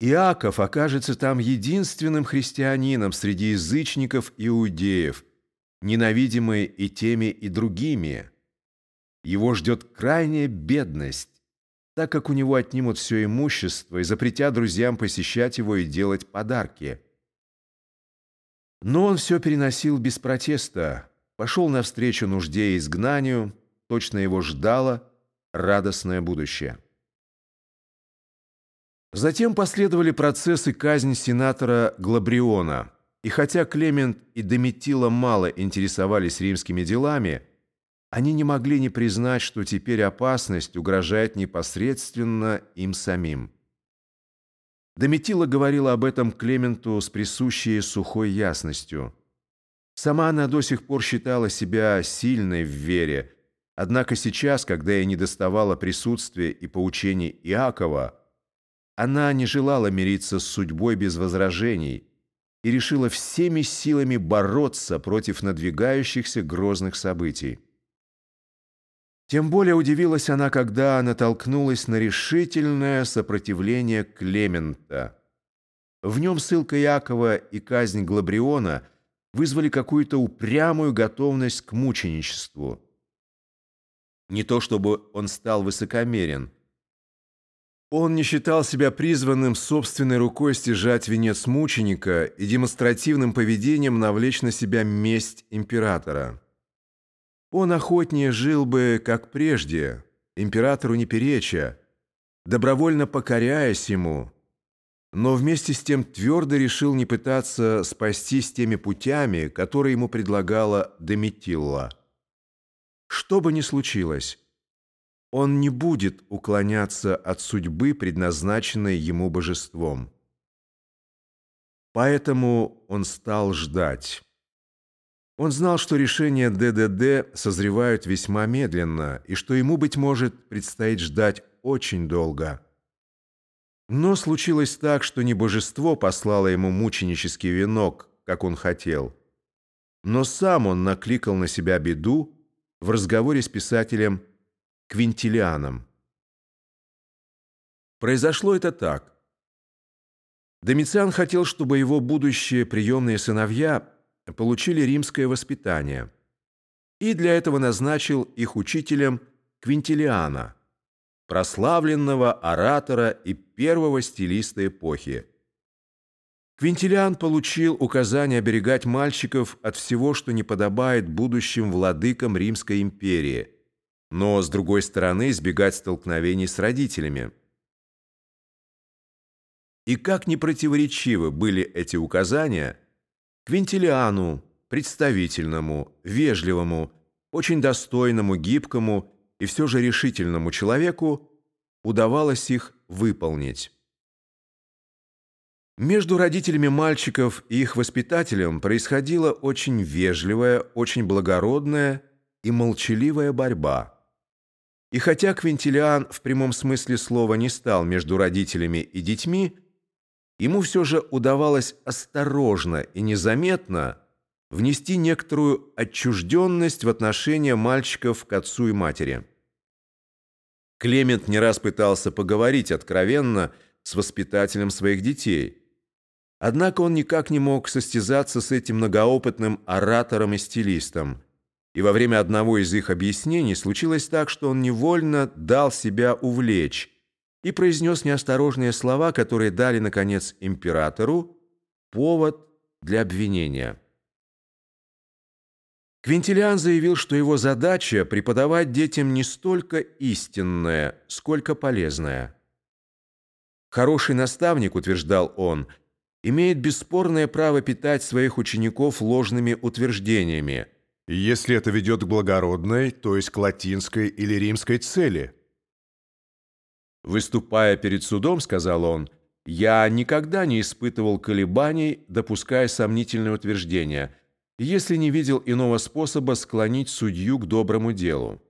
Иаков окажется там единственным христианином среди язычников иудеев, ненавидимый и теми, и другими. Его ждет крайняя бедность, так как у него отнимут все имущество и запретят друзьям посещать его и делать подарки. Но он все переносил без протеста, пошел навстречу нужде и изгнанию, точно его ждало радостное будущее. Затем последовали процессы казни сенатора Глабриона, и хотя Клемент и Дометила мало интересовались римскими делами, они не могли не признать, что теперь опасность угрожает непосредственно им самим. Дометила говорила об этом Клементу с присущей сухой ясностью. Сама она до сих пор считала себя сильной в вере, однако сейчас, когда ей недоставало присутствия и поучений Иакова, она не желала мириться с судьбой без возражений и решила всеми силами бороться против надвигающихся грозных событий. Тем более удивилась она, когда натолкнулась на решительное сопротивление Клемента. В нем ссылка Якова и казнь Глабриона вызвали какую-то упрямую готовность к мученичеству. Не то чтобы он стал высокомерен – он не считал себя призванным собственной рукой стяжать венец мученика и демонстративным поведением навлечь на себя месть императора. Он охотнее жил бы, как прежде, императору не переча, добровольно покоряясь ему, но вместе с тем твердо решил не пытаться спастись теми путями, которые ему предлагала Доmitilla. Что бы ни случилось, он не будет уклоняться от судьбы, предназначенной ему божеством. Поэтому он стал ждать. Он знал, что решения ДДД созревают весьма медленно, и что ему, быть может, предстоит ждать очень долго. Но случилось так, что не божество послало ему мученический венок, как он хотел, но сам он накликал на себя беду в разговоре с писателем Квинтилианом. Произошло это так. Домициан хотел, чтобы его будущие приемные сыновья получили римское воспитание, и для этого назначил их учителем Квинтилиана, прославленного оратора и первого стилиста эпохи. Квинтилиан получил указание оберегать мальчиков от всего, что не подобает будущим владыкам Римской империи – но, с другой стороны, избегать столкновений с родителями. И как непротиворечивы были эти указания, Квинтилиану, представительному, вежливому, очень достойному, гибкому и все же решительному человеку удавалось их выполнить. Между родителями мальчиков и их воспитателем происходила очень вежливая, очень благородная и молчаливая борьба – и хотя Квинтилиан в прямом смысле слова не стал между родителями и детьми, ему все же удавалось осторожно и незаметно внести некоторую отчужденность в отношения мальчиков к отцу и матери. Клемент не раз пытался поговорить откровенно с воспитателем своих детей. Однако он никак не мог состязаться с этим многоопытным оратором и стилистом – и во время одного из их объяснений случилось так, что он невольно дал себя увлечь и произнес неосторожные слова, которые дали, наконец, императору повод для обвинения. Квинтилиан заявил, что его задача – преподавать детям не столько истинное, сколько полезное. Хороший наставник, утверждал он, имеет бесспорное право питать своих учеников ложными утверждениями – если это ведет к благородной, то есть к латинской или римской цели. «Выступая перед судом, — сказал он, — я никогда не испытывал колебаний, допуская сомнительные утверждения, если не видел иного способа склонить судью к доброму делу.